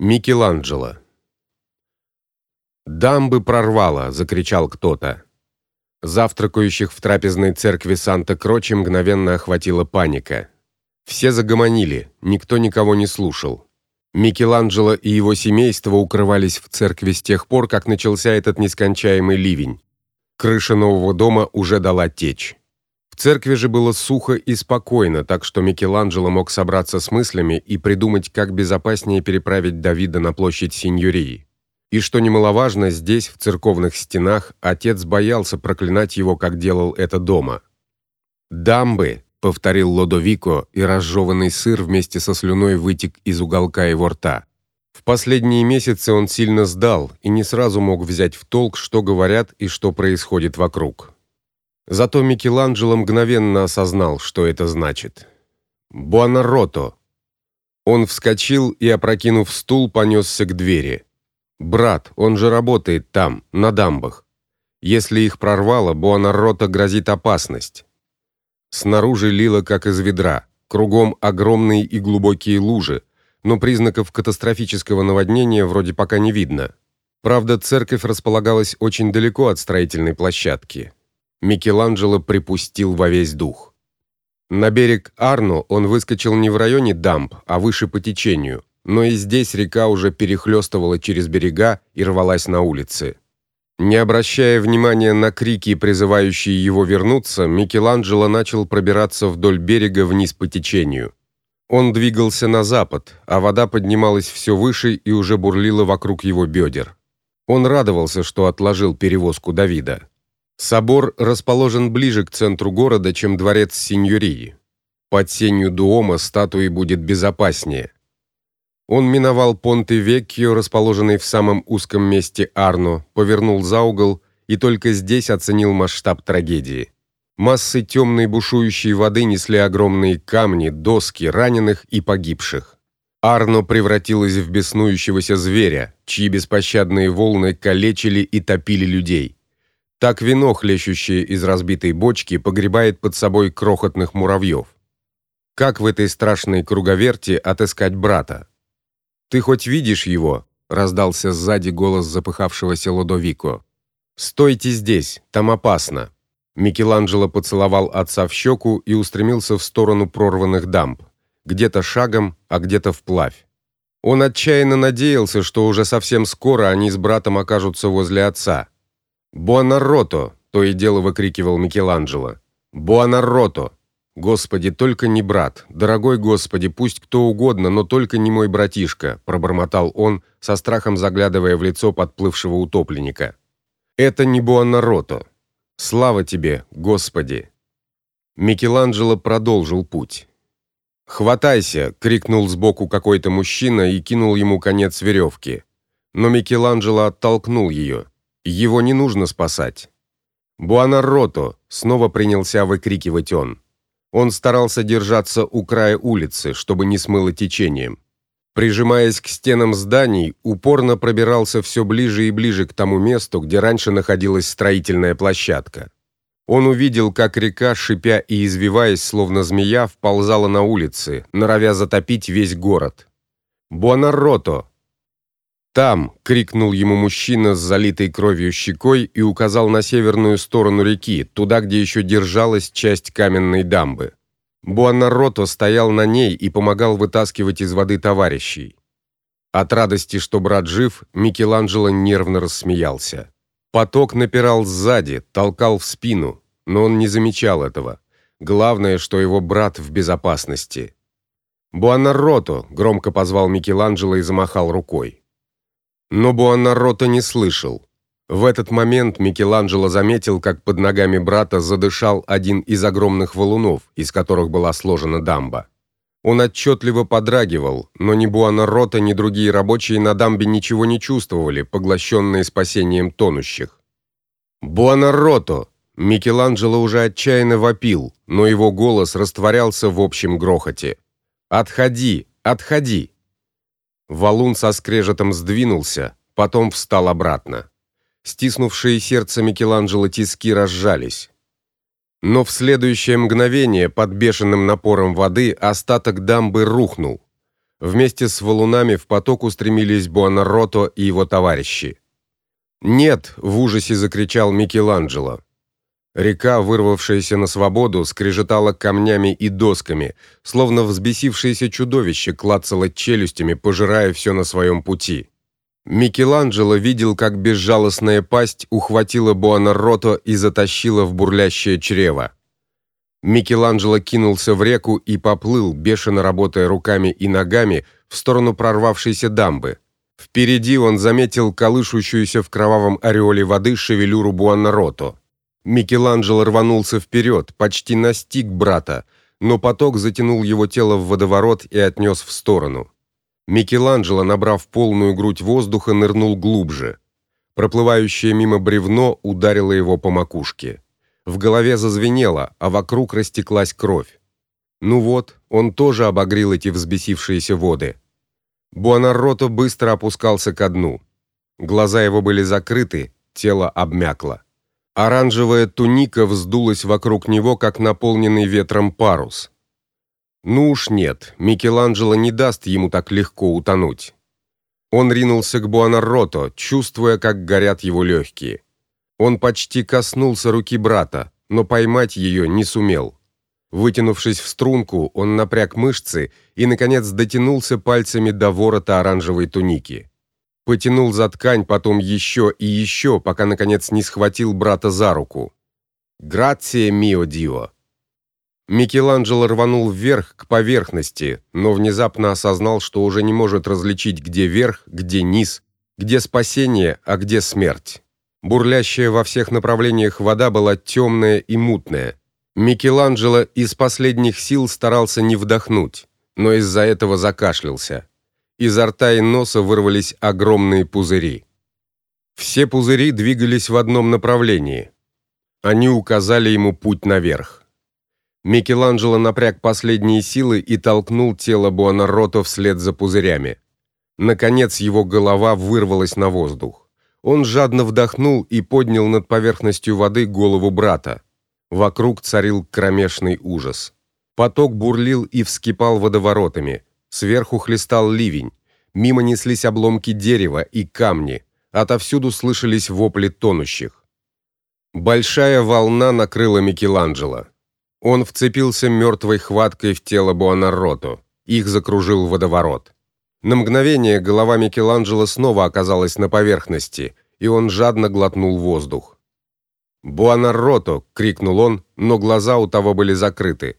Микеланджело. Дамбы прорвало, закричал кто-то. Завтракающих в трапезной церкви Санта-Кроче мгновенно охватила паника. Все загомонили, никто никого не слушал. Микеланджело и его семейство укрывались в церкви с тех пор, как начался этот нескончаемый ливень. Крыша нового дома уже дала течь церкви же было сухо и спокойно, так что Микеланджело мог собраться с мыслями и придумать, как безопаснее переправить Давида на площадь Синьории. И что немаловажно, здесь, в церковных стенах, отец боялся проклинать его, как делал это дома. "Дамбы", повторил Лодовико, и разжеванный сыр вместе со слюной вытек из уголка его рта. В последние месяцы он сильно сдал и не сразу мог взять в толк, что говорят и что происходит вокруг. Зато Микеланджело мгновенно осознал, что это значит. Буонаротто. Он вскочил и, опрокинув стул, понесся к двери. Брат, он же работает там, на дамбах. Если их прорвало, Буонаротто грозит опасность. Снаружи лило как из ведра, кругом огромные и глубокие лужи, но признаков катастрофического наводнения вроде пока не видно. Правда, церковь располагалась очень далеко от строительной площадки. Микеланджело припустил во весь дух. На берег Арно он выскочил не в районе дамб, а выше по течению, но и здесь река уже перехлестывала через берега и рвалась на улицы. Не обращая внимания на крики, призывающие его вернуться, Микеланджело начал пробираться вдоль берега вниз по течению. Он двигался на запад, а вода поднималась все выше и уже бурлила вокруг его бедер. Он радовался, что отложил перевозку Давида. Собор расположен ближе к центру города, чем дворец Синьории. Под сенью Дуома статуи будет безопаснее. Он миновал Понте-Веккио, расположенный в самом узком месте Арно, повернул за угол и только здесь оценил масштаб трагедии. Массы темной бушующей воды несли огромные камни, доски раненых и погибших. Арно превратилась в беснующегося зверя, чьи беспощадные волны калечили и топили людей. Так вино, хлещущее из разбитой бочки, погребает под собой крохотных муравьев. Как в этой страшной круговерти отыскать брата? Ты хоть видишь его? раздался сзади голос запыхавшегося Лодовико. Стойте здесь, там опасно. Микеланджело поцеловал отца в щеку и устремился в сторону прорванных дамб, где-то шагом, а где-то вплавь. Он отчаянно надеялся, что уже совсем скоро они с братом окажутся возле отца. Буонаротто, то и дело выкрикивал Микеланджело. Буонаротто. Господи, только не брат. Дорогой Господи, пусть кто угодно, но только не мой братишка, пробормотал он, со страхом заглядывая в лицо подплывшего утопленника. Это не Буонаротто. Слава тебе, Господи. Микеланджело продолжил путь. "Хватайся!" крикнул сбоку какой-то мужчина и кинул ему конец веревки. Но Микеланджело оттолкнул ее. Его не нужно спасать. Буонаротто снова принялся выкрикивать он. Он старался держаться у края улицы, чтобы не смыло течением. Прижимаясь к стенам зданий, упорно пробирался все ближе и ближе к тому месту, где раньше находилась строительная площадка. Он увидел, как река, шипя и извиваясь, словно змея, вползала на улицы, норовя затопить весь город. Буонаротто там, крикнул ему мужчина с залитой кровью щекой и указал на северную сторону реки, туда, где еще держалась часть каменной дамбы. Буонаротто стоял на ней и помогал вытаскивать из воды товарищей. От радости, что брат жив, Микеланджело нервно рассмеялся. Поток напирал сзади, толкал в спину, но он не замечал этого. Главное, что его брат в безопасности. Буонаротто громко позвал Микеланджело и замахал рукой. Но Буонаротто не слышал. В этот момент Микеланджело заметил, как под ногами брата задышал один из огромных валунов, из которых была сложена дамба. Он отчетливо подрагивал, но ни Буонаротто, ни другие рабочие на дамбе ничего не чувствовали, поглощенные спасением тонущих. Буонаротто! Микеланджело уже отчаянно вопил, но его голос растворялся в общем грохоте. Отходи, отходи. Валун со скрежетом сдвинулся, потом встал обратно. Стиснувшие сердце Микеланджело тиски разжались. Но в следующее мгновение под бешеным напором воды остаток дамбы рухнул. Вместе с валунами в поток устремились Буонаротто и его товарищи. "Нет!" в ужасе закричал Микеланджело. Река, вырвавшаяся на свободу, скрежетала камнями и досками, словно взбесившееся чудовище клацало челюстями, пожирая все на своем пути. Микеланджело видел, как безжалостная пасть ухватила Буонаротто и затащила в бурлящее чрево. Микеланджело кинулся в реку и поплыл, бешено работая руками и ногами в сторону прорвавшейся дамбы. Впереди он заметил колышущуюся в кровавом ореоле воды шевелюру Буонаротто. Микеланджело рванулся вперед, почти настиг брата, но поток затянул его тело в водоворот и отнес в сторону. Микеланджело, набрав полную грудь воздуха, нырнул глубже. Проплывающее мимо бревно ударило его по макушке. В голове зазвенело, а вокруг растеклась кровь. Ну вот, он тоже обогрел эти взбесившиеся воды. Буонаротто быстро опускался ко дну. Глаза его были закрыты, тело обмякло. Оранжевая туника вздулась вокруг него, как наполненный ветром парус. Ну уж нет, Микеланджело не даст ему так легко утонуть. Он ринулся к Буонаротто, чувствуя, как горят его легкие. Он почти коснулся руки брата, но поймать ее не сумел. Вытянувшись в струнку, он напряг мышцы и наконец дотянулся пальцами до ворота оранжевой туники. Потянул за ткань, потом еще и еще, пока наконец не схватил брата за руку. Грация мио дио. Микеланджело рванул вверх к поверхности, но внезапно осознал, что уже не может различить, где верх, где низ, где спасение, а где смерть. Бурлящая во всех направлениях вода была темная и мутная. Микеланджело из последних сил старался не вдохнуть, но из-за этого закашлялся. Изо рта и носа вырвались огромные пузыри. Все пузыри двигались в одном направлении. Они указали ему путь наверх. Микеланджело напряг последние силы и толкнул тело Буонаротто вслед за пузырями. Наконец его голова вырвалась на воздух. Он жадно вдохнул и поднял над поверхностью воды голову брата. Вокруг царил кромешный ужас. Поток бурлил и вскипал водоворотами. Сверху хлестал ливень. Мимо неслись обломки дерева и камни. Отовсюду слышались вопли тонущих. Большая волна накрыла Микеланджело. Он вцепился мертвой хваткой в тело Буонаротто. Их закружил водоворот. На мгновение голова Микеланджело снова оказалась на поверхности, и он жадно глотнул воздух. "Буонаротто!" крикнул он, но глаза у того были закрыты.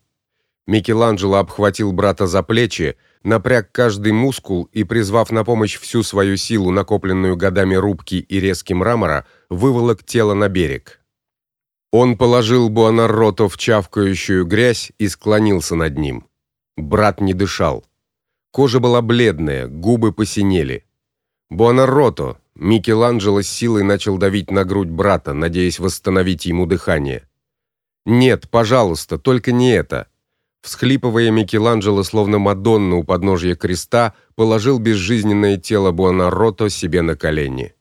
Микеланджело обхватил брата за плечи, напряг каждый мускул и, призвав на помощь всю свою силу, накопленную годами рубки и резки мрамора, выволок тело на берег. Он положил Буонаротто в чавкающую грязь и склонился над ним. Брат не дышал. Кожа была бледная, губы посинели. Буонаротто, Микеланджело с силой начал давить на грудь брата, надеясь восстановить ему дыхание. Нет, пожалуйста, только не это. Всхлипывая, Микеланджело, словно Мадонна у подножия креста, положил безжизненное тело Буонаротто себе на колени.